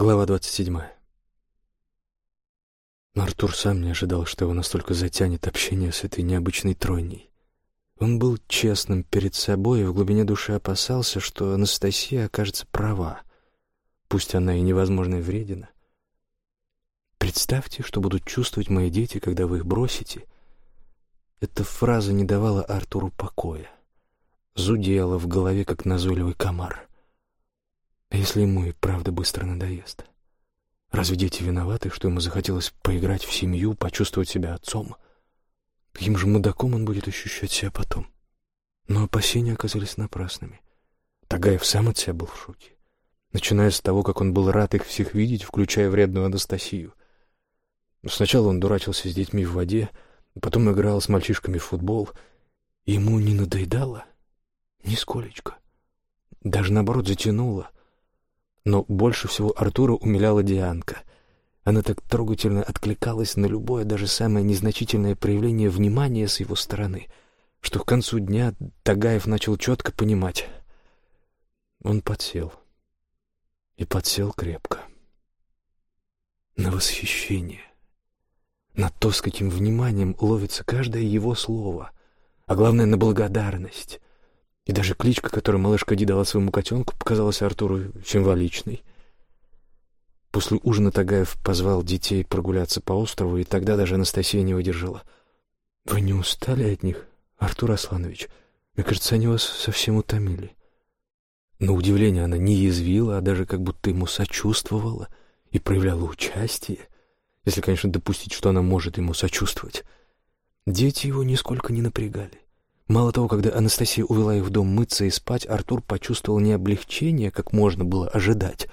Глава двадцать седьмая. Артур сам не ожидал, что его настолько затянет общение с этой необычной тройней. Он был честным перед собой и в глубине души опасался, что Анастасия окажется права, пусть она и невозможно вредена. «Представьте, что будут чувствовать мои дети, когда вы их бросите». Эта фраза не давала Артуру покоя. Зудела в голове, как назойливый комар. А если ему и правда быстро надоест? Разве дети виноваты, что ему захотелось поиграть в семью, почувствовать себя отцом? Каким же мудаком он будет ощущать себя потом? Но опасения оказались напрасными. Тагаев сам от себя был в шоке. Начиная с того, как он был рад их всех видеть, включая вредную Анастасию. Сначала он дурачился с детьми в воде, потом играл с мальчишками в футбол. Ему не надоедало? Нисколечко. Даже наоборот затянуло. Но больше всего Артура умиляла Дианка. Она так трогательно откликалась на любое, даже самое незначительное проявление внимания с его стороны, что к концу дня Тагаев начал четко понимать. Он подсел. И подсел крепко. На восхищение. На то, с каким вниманием ловится каждое его слово. А главное, на благодарность. И даже кличка, которую малышка Ди дала своему котенку, показалась Артуру символичной. После ужина Тагаев позвал детей прогуляться по острову, и тогда даже Анастасия не выдержала. «Вы не устали от них, Артур Асланович? Мне кажется, они вас совсем утомили». На удивление она не язвила, а даже как будто ему сочувствовала и проявляла участие, если, конечно, допустить, что она может ему сочувствовать. Дети его нисколько не напрягали. Мало того, когда Анастасия увела их в дом мыться и спать, Артур почувствовал не облегчение, как можно было ожидать,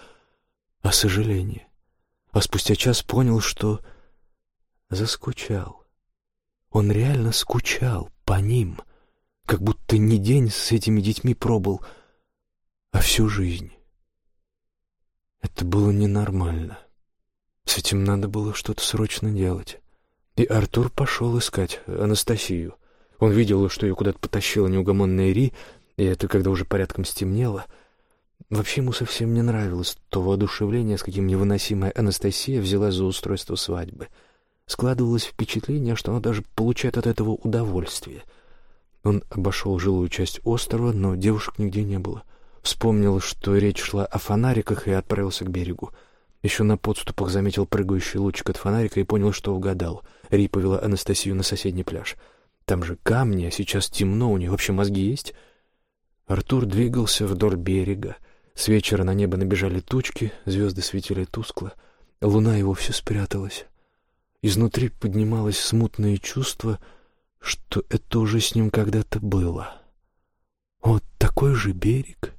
а сожаление. А спустя час понял, что заскучал. Он реально скучал по ним, как будто не день с этими детьми пробыл, а всю жизнь. Это было ненормально. С этим надо было что-то срочно делать. И Артур пошел искать Анастасию — он видел, что ее куда-то потащила неугомонная Ри, и это когда уже порядком стемнело. Вообще ему совсем не нравилось то воодушевление, с каким невыносимая Анастасия взялась за устройство свадьбы. Складывалось впечатление, что она даже получает от этого удовольствие. Он обошел жилую часть острова, но девушек нигде не было. Вспомнил, что речь шла о фонариках, и отправился к берегу. Еще на подступах заметил прыгающий лучик от фонарика и понял, что угадал. Ри повела Анастасию на соседний пляж — там же камни, а сейчас темно, у них вообще мозги есть? Артур двигался вдоль берега. С вечера на небо набежали тучки, звезды светили тускло. Луна его все спряталась. Изнутри поднималось смутное чувство, что это уже с ним когда-то было. Вот такой же берег,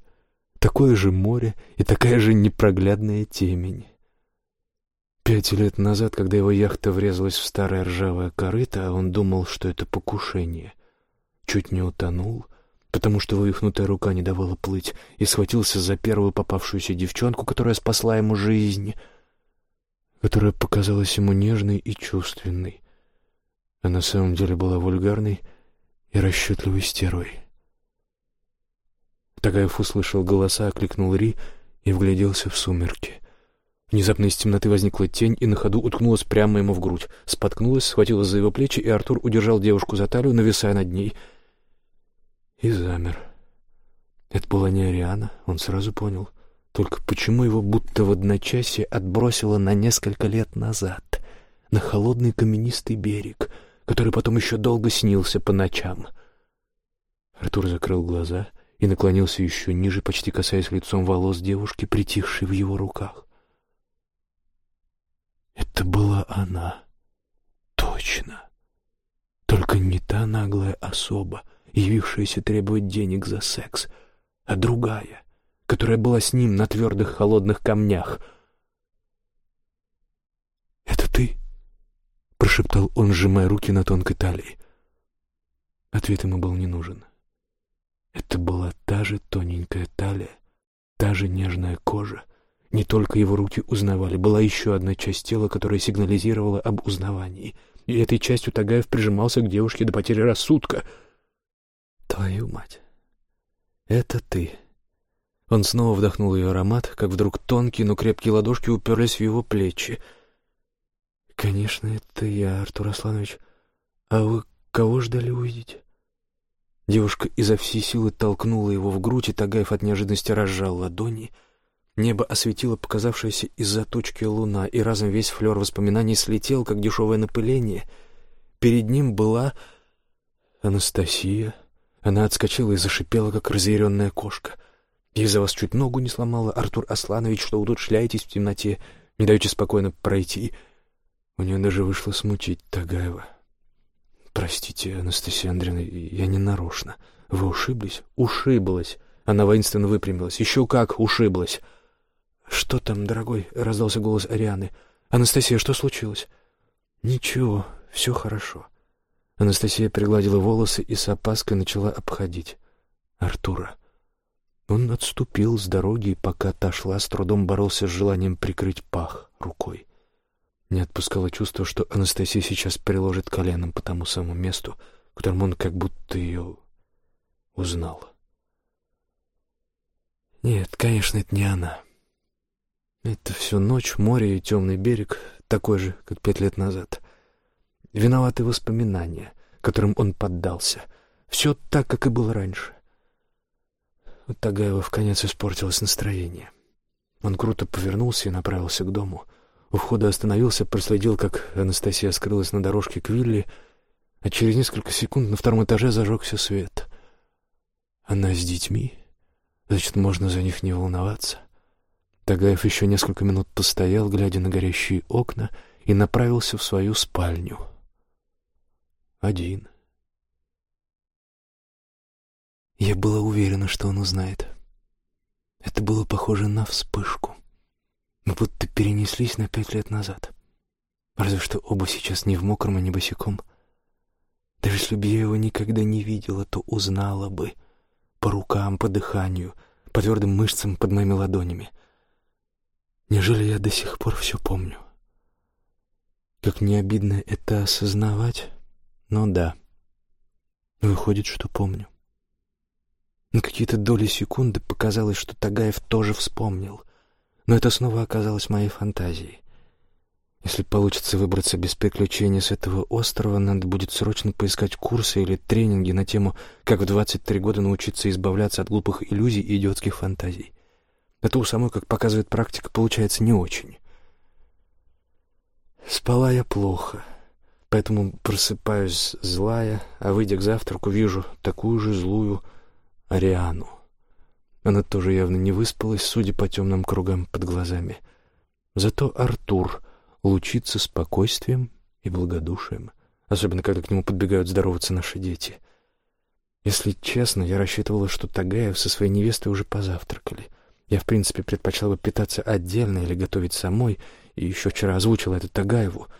такое же море и такая же непроглядная темень. Пять лет назад, когда его яхта врезалась в старое ржавое корыто, он думал, что это покушение. Чуть не утонул, потому что вывихнутая рука не давала плыть, и схватился за первую попавшуюся девчонку, которая спасла ему жизнь, которая показалась ему нежной и чувственной, а на самом деле была вульгарной и расчетливой стервой. Тагаев услышал голоса, окликнул Ри и вгляделся в сумерки — Внезапно из темноты возникла тень и на ходу уткнулась прямо ему в грудь. Споткнулась, схватилась за его плечи, и Артур удержал девушку за талию, нависая над ней. И замер. Это была не Ариана, он сразу понял. Только почему его будто в одночасье отбросило на несколько лет назад, на холодный каменистый берег, который потом еще долго снился по ночам? Артур закрыл глаза и наклонился еще ниже, почти касаясь лицом волос девушки, притихшей в его руках. Это была она. Точно. Только не та наглая особа, явившаяся требовать денег за секс, а другая, которая была с ним на твердых холодных камнях. «Это ты?» — прошептал он, сжимая руки на тонкой талии. Ответ ему был не нужен. Это была та же тоненькая талия, та же нежная кожа, не только его руки узнавали, была еще одна часть тела, которая сигнализировала об узнавании. И этой частью Тагаев прижимался к девушке до потери рассудка. «Твою мать! Это ты! Он снова вдохнул ее аромат, как вдруг тонкие, но крепкие ладошки уперлись в его плечи. «Конечно, это я, Артур Асланович. А вы кого ждали увидеть?» Девушка изо всей силы толкнула его в грудь, и Тагаев от неожиданности разжал ладони. Небо осветило показавшаяся из-за точки луна, и разом весь флер воспоминаний слетел, как дешевое напыление. Перед ним была Анастасия. Она отскочила и зашипела, как разъяренная кошка. «Я за вас чуть ногу не сломала, Артур Асланович, что вы тут шляетесь в темноте, не даете спокойно пройти». У нее даже вышло смутить Тагаева. «Простите, Анастасия Андреевна, я не нарочно. Вы ушиблись?» «Ушиблась!» Она воинственно выпрямилась. «Еще как ушиблась!» «Что там, дорогой?» — раздался голос Арианы. «Анастасия, что случилось?» «Ничего, все хорошо». Анастасия пригладила волосы и с опаской начала обходить Артура. Он отступил с дороги, пока та шла, с трудом боролся с желанием прикрыть пах рукой. Не отпускало чувство, что Анастасия сейчас приложит коленом по тому самому месту, которым он как будто ее узнал. Нет, конечно, это не она. Это всю ночь, море и темный берег, такой же, как пять лет назад. Виноваты воспоминания, которым он поддался. Все так, как и было раньше. У Тагаева в конец испортилось настроение. Он круто повернулся и направился к дому — у входа остановился, проследил, как Анастасия скрылась на дорожке к вилле, а через несколько секунд на втором этаже зажегся свет. Она с детьми, значит, можно за них не волноваться. Тагаев еще несколько минут постоял, глядя на горящие окна, и направился в свою спальню. Один. Я была уверена, что он узнает. Это было похоже на вспышку. Мы будто перенеслись на пять лет назад. Разве что оба сейчас не в мокром, а не босиком. Даже если бы я его никогда не видела, то узнала бы. По рукам, по дыханию, по твердым мышцам под моими ладонями. Неужели я до сих пор все помню? Как не обидно это осознавать, но да. Выходит, что помню. На какие-то доли секунды показалось, что Тагаев тоже вспомнил. Но это снова оказалось моей фантазией. Если получится выбраться без приключений с этого острова, надо будет срочно поискать курсы или тренинги на тему «Как в 23 года научиться избавляться от глупых иллюзий и идиотских фантазий». Это у самой, как показывает практика, получается не очень. Спала я плохо, поэтому просыпаюсь злая, а выйдя к завтраку, вижу такую же злую Ариану. Она тоже явно не выспалась, судя по темным кругам под глазами. Зато Артур лучится спокойствием и благодушием, особенно когда к нему подбегают здороваться наши дети. Если честно, я рассчитывала, что Тагаев со своей невестой уже позавтракали. Я, в принципе, предпочла бы питаться отдельно или готовить самой, и еще вчера озвучила это Тагаеву —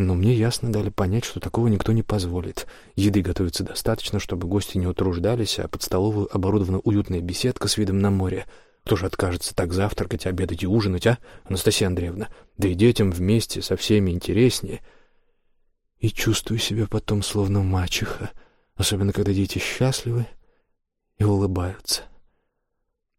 но мне ясно дали понять, что такого никто не позволит. Еды готовится достаточно, чтобы гости не утруждались, а под столовую оборудована уютная беседка с видом на море. Кто же откажется так завтракать, обедать и ужинать, а, Анастасия Андреевна? Да и детям вместе со всеми интереснее. И чувствую себя потом словно мачеха, особенно когда дети счастливы и улыбаются.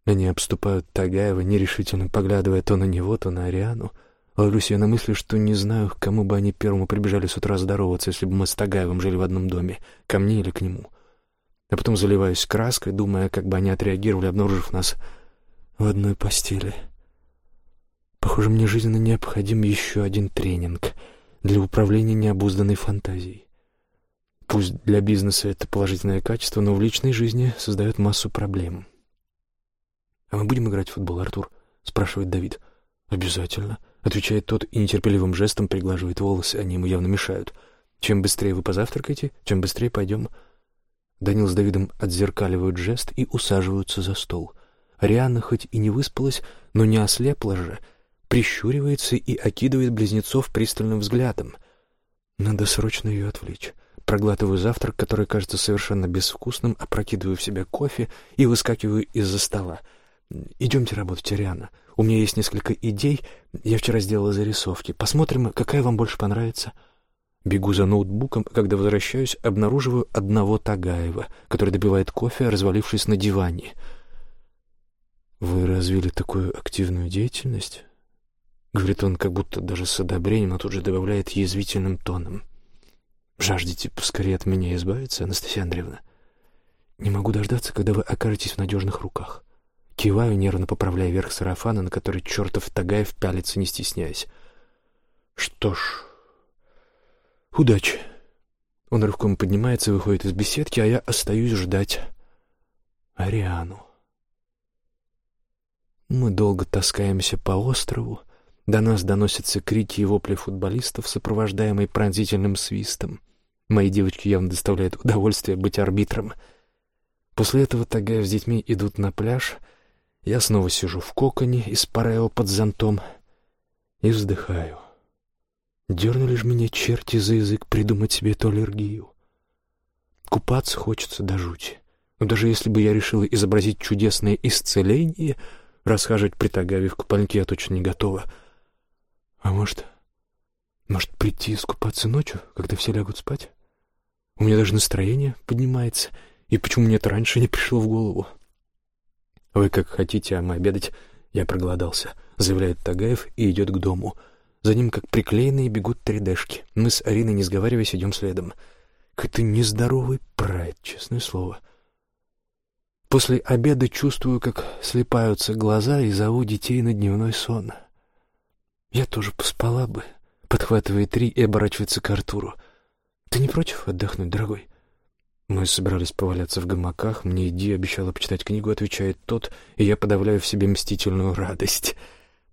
Они обступают Тагаева, нерешительно поглядывая то на него, то на Ариану. Ловлюсь я на мысли, что не знаю, к кому бы они первому прибежали с утра здороваться, если бы мы с Тагаевым жили в одном доме, ко мне или к нему. А потом заливаюсь краской, думая, как бы они отреагировали, обнаружив нас в одной постели. Похоже, мне жизненно необходим еще один тренинг для управления необузданной фантазией. Пусть для бизнеса это положительное качество, но в личной жизни создает массу проблем. «А мы будем играть в футбол, Артур?» — спрашивает Давид. «Обязательно», — отвечает тот и нетерпеливым жестом приглаживает волосы, они ему явно мешают. «Чем быстрее вы позавтракаете, тем быстрее пойдем». Данил с Давидом отзеркаливают жест и усаживаются за стол. Рианна хоть и не выспалась, но не ослепла же, прищуривается и окидывает близнецов пристальным взглядом. Надо срочно ее отвлечь. Проглатываю завтрак, который кажется совершенно безвкусным, опрокидываю в себя кофе и выскакиваю из-за стола. «Идемте работать, Ариана. У меня есть несколько идей. Я вчера сделала зарисовки. Посмотрим, какая вам больше понравится». Бегу за ноутбуком, когда возвращаюсь, обнаруживаю одного Тагаева, который добивает кофе, развалившись на диване. «Вы развили такую активную деятельность?» Говорит он, как будто даже с одобрением, но тут же добавляет язвительным тоном. «Жаждете поскорее от меня избавиться, Анастасия Андреевна? Не могу дождаться, когда вы окажетесь в надежных руках». Киваю, нервно поправляя верх сарафана, на который чертов Тагаев пялится, не стесняясь. «Что ж, удачи!» Он рывком поднимается, выходит из беседки, а я остаюсь ждать Ариану. Мы долго таскаемся по острову, до нас доносятся крики и вопли футболистов, сопровождаемые пронзительным свистом. Моей девочке явно доставляет удовольствие быть арбитром. После этого Тагаев с детьми идут на пляж. Я снова сижу в коконе из парео под зонтом и вздыхаю. Дернули ж меня черти за язык придумать себе эту аллергию. Купаться хочется до жути. Но даже если бы я решила изобразить чудесное исцеление, расхаживать при Тагаеве в купальнике я точно не готова — а может, может прийти искупаться ночью, когда все лягут спать? У меня даже настроение поднимается. И почему мне это раньше не пришло в голову? Вы как хотите, а мы обедать. Я проголодался, заявляет Тагаев и идет к дому. За ним, как приклеенные, бегут три дэшки. Мы с Ариной, не сговариваясь, идем следом. Какой-то нездоровый прайд, честное слово. После обеда чувствую, как слепаются глаза и зову детей на дневной сон. «Я тоже поспала бы», — подхватывает Ри и оборачивается к Артуру. «Ты не против отдохнуть, дорогой?» Мы собирались поваляться в гамаках, мне Ди обещала почитать книгу, отвечает тот, и я подавляю в себе мстительную радость.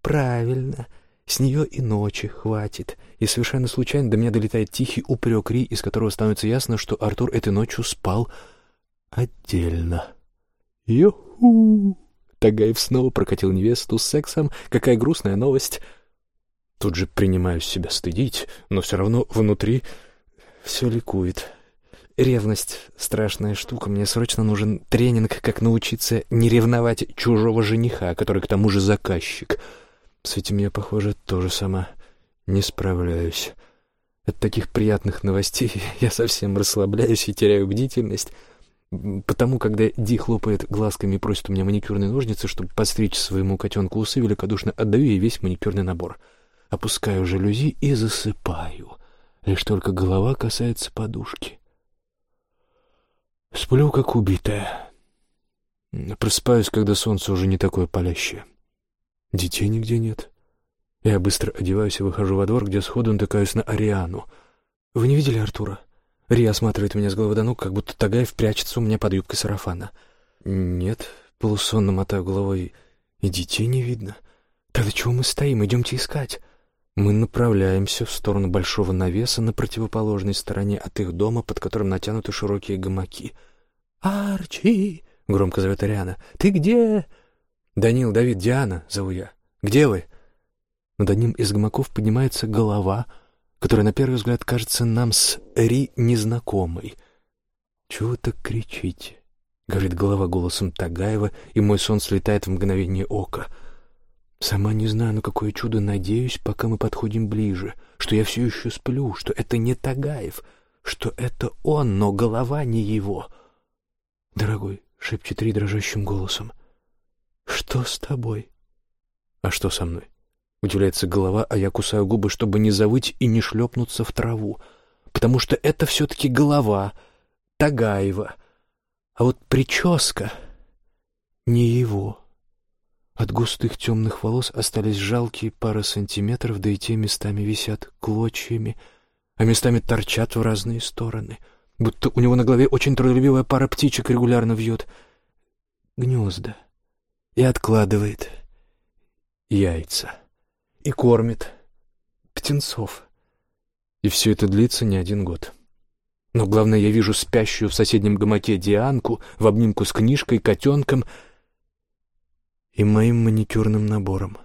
«Правильно, с нее и ночи хватит». И совершенно случайно до меня долетает тихий упрек Ри, из которого становится ясно, что Артур этой ночью спал отдельно. «Ю-ху!» Тагаев снова прокатил невесту с сексом. Какая грустная новость. Тут же принимаю себя стыдить, но все равно внутри все ликует. Ревность — страшная штука. Мне срочно нужен тренинг, как научиться не ревновать чужого жениха, который к тому же заказчик. С этим я, похоже, тоже сама не справляюсь. От таких приятных новостей я совсем расслабляюсь и теряю бдительность. Потому, когда Ди хлопает глазками и просит у меня маникюрные ножницы, чтобы подстричь своему котенку усы, великодушно отдаю ей весь маникюрный набор — опускаю жалюзи и засыпаю. Лишь только голова касается подушки. Сплю, как убитая. Просыпаюсь, когда солнце уже не такое палящее. Детей нигде нет. Я быстро одеваюсь и выхожу во двор, где сходу натыкаюсь на Ариану. «Вы не видели Артура?» Ри осматривает меня с головы до ног, как будто Тагаев прячется у меня под юбкой сарафана. «Нет», — полусонно мотаю головой, — «и детей не видно». «Тогда чего мы стоим? Идемте искать». Мы направляемся в сторону большого навеса на противоположной стороне от их дома, под которым натянуты широкие гамаки. «Арчи!» — громко зовет Ариана. «Ты где?» «Данил, Давид, Диана!» — зову я. «Где вы?» Над одним из гамаков поднимается голова, которая на первый взгляд кажется нам с Ри незнакомой. «Чего так кричите?» — говорит голова голосом Тагаева, и мой сон слетает в мгновение ока — Сама не знаю, на какое чудо надеюсь, пока мы подходим ближе, что я все еще сплю, что это не Тагаев, что это он, но голова не его. «Дорогой», — шепчет Ри дрожащим голосом, — «что с тобой?» «А что со мной?» Удивляется голова, а я кусаю губы, чтобы не завыть и не шлепнуться в траву, потому что это все-таки голова Тагаева, а вот прическа не его». От густых темных волос остались жалкие пары сантиметров, да и те местами висят клочьями, а местами торчат в разные стороны, будто у него на голове очень трудолюбивая пара птичек регулярно вьет гнезда и откладывает яйца и кормит птенцов. И все это длится не один год. Но главное, я вижу спящую в соседнем гамаке Дианку в обнимку с книжкой, котенком — и моим маникюрным набором.